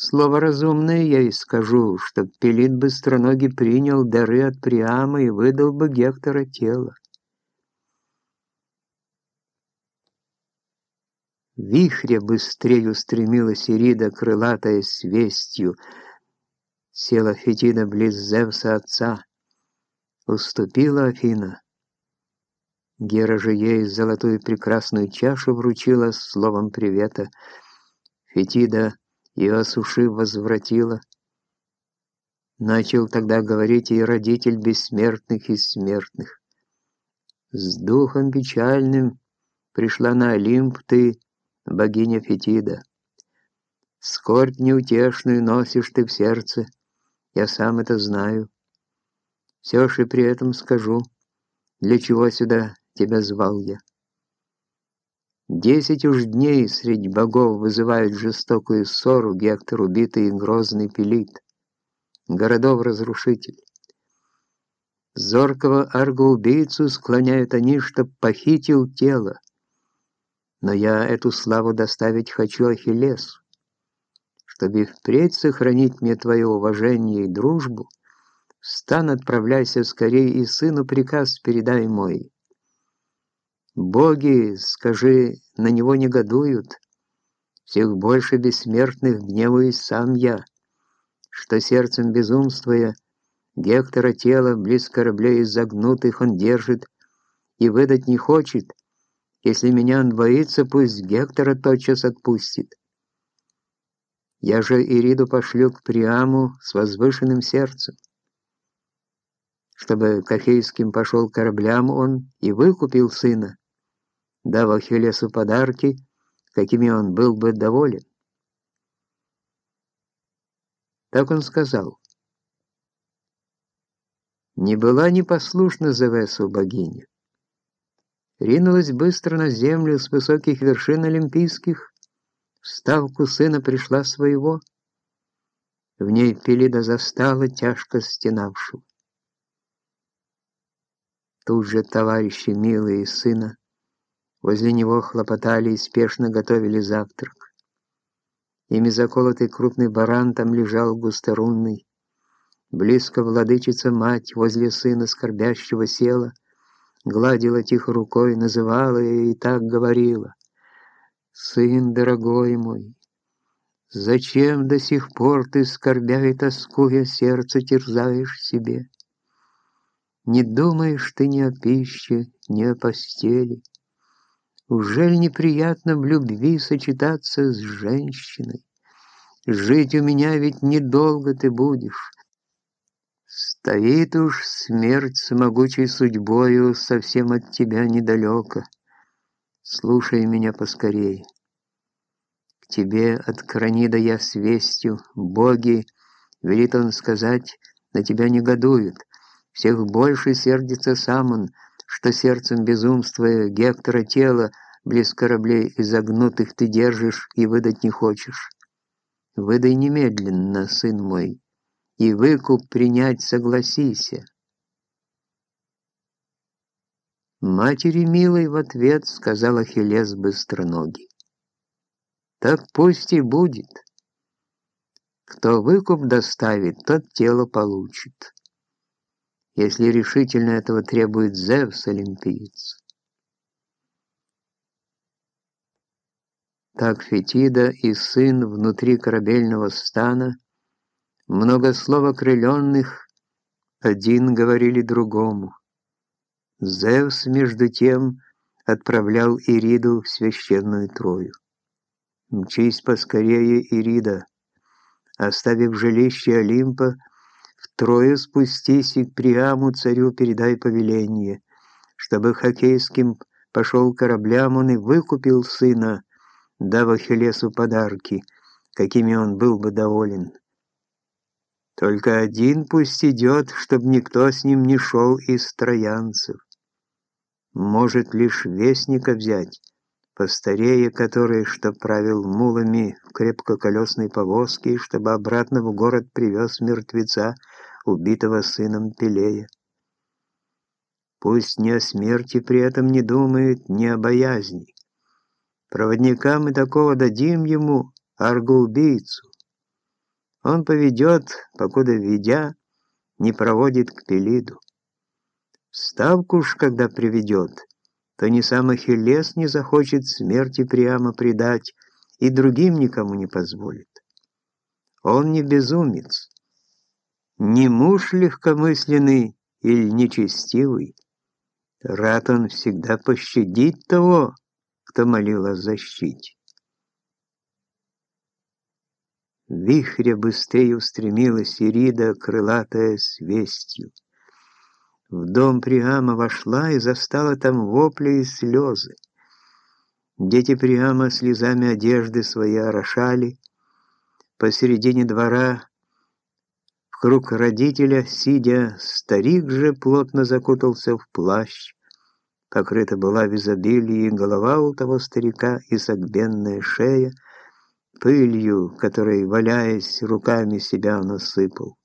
Слово разумное я и скажу, чтоб Пелит быстроногий принял дары от Приама и выдал бы Гектора тело. Вихря быстрее устремилась Ирида, крылатая с вестью. Села Фетида близ Зевса отца. Уступила Афина. Гера же ей золотую прекрасную чашу вручила словом привета. Фетида ее осушив возвратила. Начал тогда говорить и родитель бессмертных и смертных. С духом печальным пришла на Олимп ты, богиня Фетида. Скорбь неутешную носишь ты в сердце, я сам это знаю. Все же при этом скажу, для чего сюда тебя звал я. Десять уж дней среди богов вызывают жестокую ссору Гектор убитый и грозный Пелит, городов-разрушитель. Зоркого аргоубийцу склоняют они, чтоб похитил тело. Но я эту славу доставить хочу Ахиллесу, чтобы впредь сохранить мне твое уважение и дружбу, стан отправляйся скорее и сыну приказ передай мой. Боги, скажи, на него негодуют, всех больше бессмертных гневаюсь сам я, что сердцем безумствуя, Гектора тело близ кораблей изогнутых он держит и выдать не хочет, если меня он боится, пусть Гектора тотчас отпустит. Я же Ириду пошлю к Приаму с возвышенным сердцем, чтобы к Ахейским пошел кораблям он и выкупил сына, дав Ахиллесу подарки, какими он был бы доволен. Так он сказал. Не была непослушна Зевесу богиня ринулась быстро на землю с высоких вершин олимпийских, в ставку сына пришла своего, в ней Пелида застала тяжко стенавшего. Тут же товарищи милые сына возле него хлопотали и спешно готовили завтрак. Ими заколотый крупный баран там лежал густорунный, близко владычица мать возле сына скорбящего села — гладила тихо рукой, называла и так говорила. «Сын дорогой мой, зачем до сих пор ты, скорбя и тоскуя, сердце терзаешь себе? Не думаешь ты ни о пище, ни о постели? Ужель неприятно в любви сочетаться с женщиной? Жить у меня ведь недолго ты будешь, Стоит уж смерть с могучей судьбою совсем от тебя недалеко. Слушай меня поскорей. К тебе от Кранида я с вестью, боги, велит он сказать, на тебя негодуют. Всех больше сердится сам он, что сердцем безумствуя Гектора тело близ кораблей изогнутых ты держишь и выдать не хочешь. Выдай немедленно, сын мой, и выкуп принять согласися. Матери милой в ответ сказал Ахиллес быстроногий. Так пусть и будет. Кто выкуп доставит, тот тело получит. Если решительно этого требует Зевс, олимпиец. Так Фетида и сын внутри корабельного стана много слов окрыленных один говорили другому. Зевс, между тем, отправлял Ириду в священную Трою. «Мчись поскорее, Ирида, оставив жилище Олимпа, в Трою спустись и к Приаму царю передай повеление, чтобы хоккейским пошел кораблям он и выкупил сына, дав Ахиллесу подарки, какими он был бы доволен». Только один пусть идет, чтоб никто с ним не шел из троянцев. Может лишь вестника взять, постарее который, что правил мулами в крепкоколесной повозке, чтобы обратно в город привез мертвеца, убитого сыном Пелея. Пусть ни о смерти при этом не думает, ни о боязни. Проводника мы такого дадим ему, аргоубийцу, Он поведет, покуда ведя, не проводит к Пелиду. Ставку ж, когда приведет, то ни сам Ахиллес не захочет смерти прямо предать и другим никому не позволит. Он не безумец, не муж легкомысленный или нечестивый. Рад он всегда пощадить того, кто молил о защите. Вихря быстрее устремилась Ирида, крылатая с вестью. В дом Приама вошла и застала там вопли и слезы. Дети Приама слезами одежды свои орошали. Посередине двора, круг родителя, сидя, старик же плотно закутался в плащ. Покрыта была в изобилии голова у того старика и согбенная шея, пылью, которой, валяясь, руками себя насыпал.